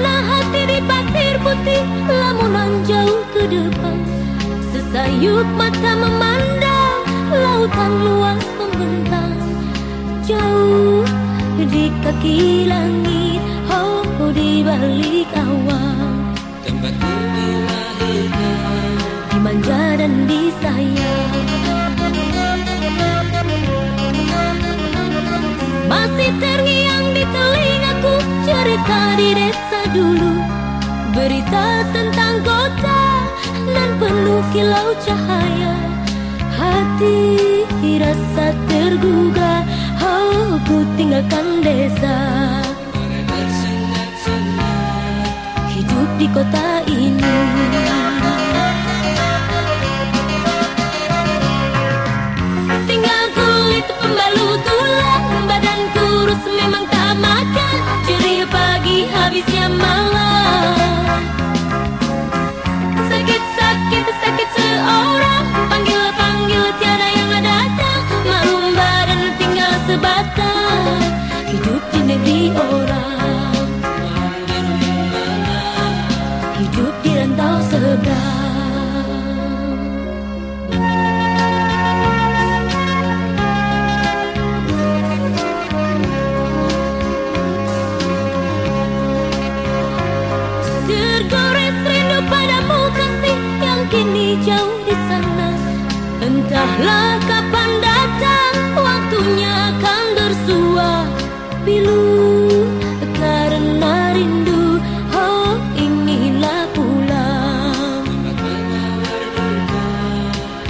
Hati di pasir putih Lamunan jauh ke depan. Sesayup mata memandang kaki langit Oh di balik awan Tempatku dilahirkan Dimanja dan disayang Masih terngiang di telingaku cerita di desa dulu. Berita tentang kota dan penuh kilau cahaya. Hati rasa tergugah Oh ku tinggalkan desa. Hidup di kota ini. Tinggal kulit pembalut tulang Badan kurus memang tak makan. Ceria pagi habisnya malam Entahlah kapan datang waktunya akan bersua. Pilu karena rindu oh inginlah pulang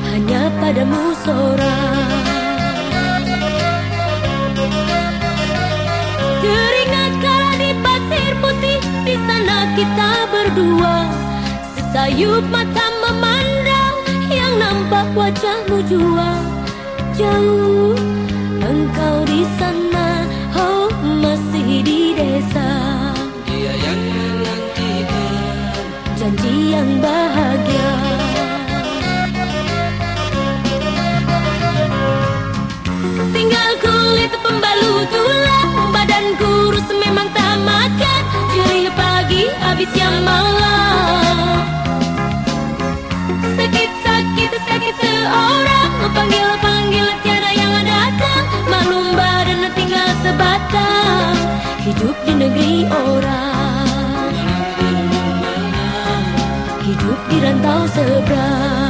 Hanya padamu seorang. Teringat kala di pasir putih Di sana kita berdua. Sesayup mata Wajahmu jua Jauh. Engkau di sana Oh masih di desa. Dia yang menantikan Janji yang bahagia. Tinggal kulit pembalut tulang Hidup di negeri orang. Hidup di rantau seberang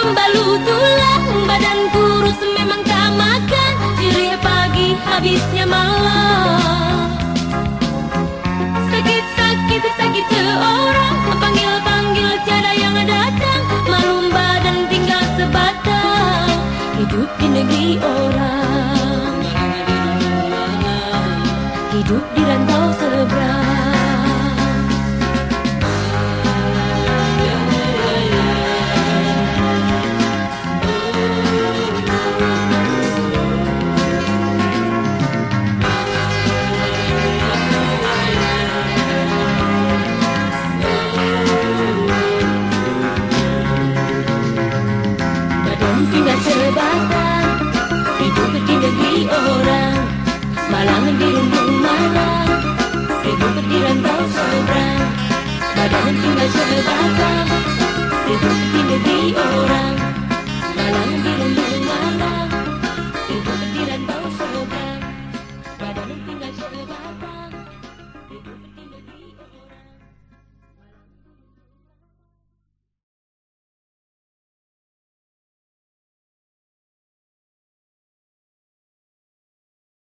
pembalut tulang Badan kurus memang tak makan. Ceria pagi habisnya malam. Sakit-sakit sakit seorang. Panggil-panggil tiada yang datang. Maklum badan tinggal sebatang. Hidup di negeri orang. Hidup di rantau seberang Tinggal sebatang Hidup di negeri orang. Malangan di rumpung malam Hidup di rantau seberang. Badan tinggal sebatang Hidup di negeri orang